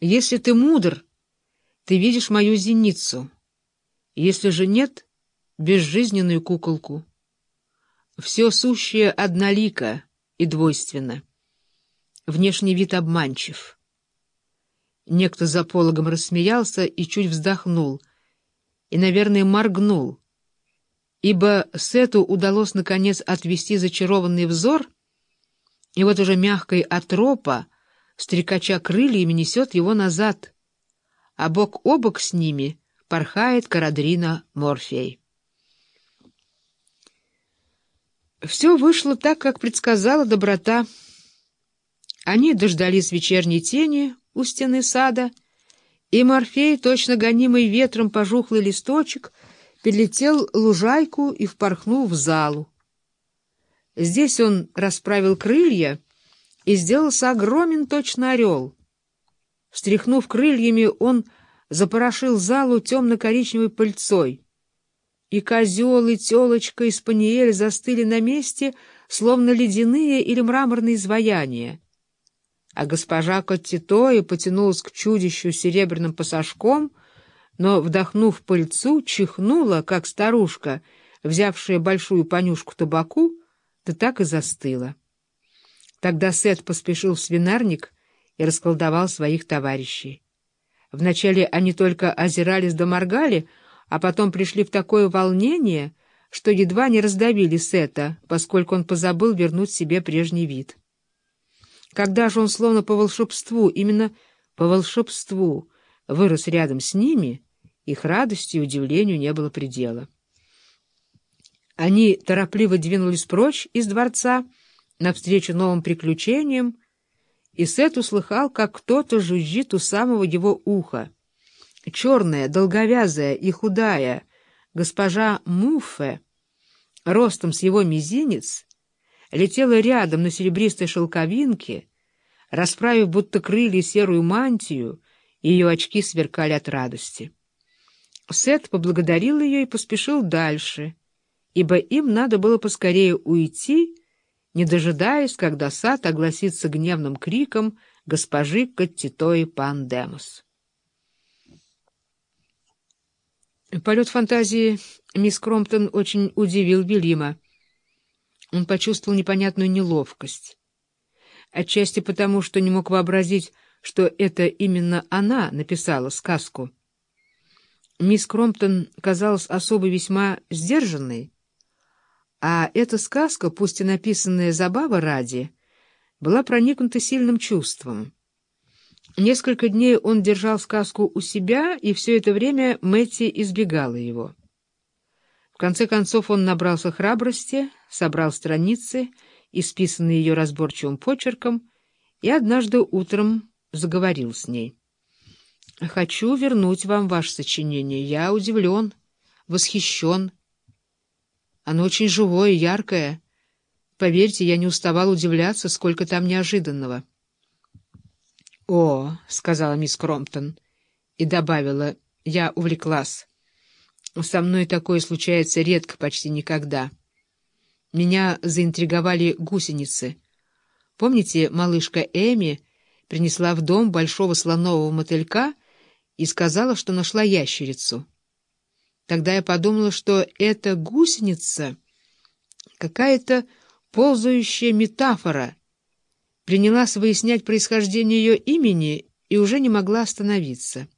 Если ты мудр, ты видишь мою зеницу. Если же нет — безжизненную куколку. Все сущее однолико и двойственно. Внешний вид обманчив. Некто за пологом рассмеялся и чуть вздохнул, и, наверное, моргнул, ибо Сету удалось, наконец, отвести зачарованный взор, и вот уже мягкой отропа, стрекача крыльями, несет его назад, а бок о бок с ними порхает Карадрина Морфей. Все вышло так, как предсказала доброта. Они дождались вечерней тени у стены сада, и Морфей, точно гонимый ветром пожухлый листочек, перелетел лужайку и впорхнул в залу. Здесь он расправил крылья и сделался огромен точно орел. Встряхнув крыльями, он запорошил залу темно-коричневой пыльцой — и козел, и телочка, и спаниель застыли на месте, словно ледяные или мраморные изваяния. А госпожа Коттитоя потянулась к чудищу серебряным пасашком, но, вдохнув пыльцу, чихнула, как старушка, взявшая большую понюшку табаку, да так и застыла. Тогда Сет поспешил в свинарник и расколдовал своих товарищей. Вначале они только озирались да моргали, а потом пришли в такое волнение, что едва не раздавили Сета, поскольку он позабыл вернуть себе прежний вид. Когда же он, словно по волшебству, именно по волшебству, вырос рядом с ними, их радости и удивлению не было предела. Они торопливо двинулись прочь из дворца навстречу новым приключениям, и Сет услыхал, как кто-то жужжит у самого его уха — черная, долговязая и худая госпожа Муффе, ростом с его мизинец, летела рядом на серебристой шелковинке, расправив будто крылья серую мантию, и ее очки сверкали от радости. Сет поблагодарил ее и поспешил дальше, ибо им надо было поскорее уйти, не дожидаясь, когда сад огласится гневным криком госпожи Каттитои Пандемос. Полет фантазии мисс Кромптон очень удивил Вильяма. Он почувствовал непонятную неловкость. Отчасти потому, что не мог вообразить, что это именно она написала сказку. Мисс Кромптон казалась особо весьма сдержанной, а эта сказка, пусть и написанная забава ради, была проникнута сильным чувством. Несколько дней он держал сказку у себя, и все это время Мэтти избегала его. В конце концов он набрался храбрости, собрал страницы, исписанные ее разборчивым почерком, и однажды утром заговорил с ней. «Хочу вернуть вам ваше сочинение. Я удивлен, восхищен. Оно очень живое, яркое. Поверьте, я не уставал удивляться, сколько там неожиданного». «О», — сказала мисс Кромптон и добавила, — «я увлеклась. Со мной такое случается редко, почти никогда. Меня заинтриговали гусеницы. Помните, малышка Эми принесла в дом большого слонового мотылька и сказала, что нашла ящерицу? Тогда я подумала, что эта гусеница — какая-то ползающая метафора — принялась выяснять происхождение ее имени и уже не могла остановиться.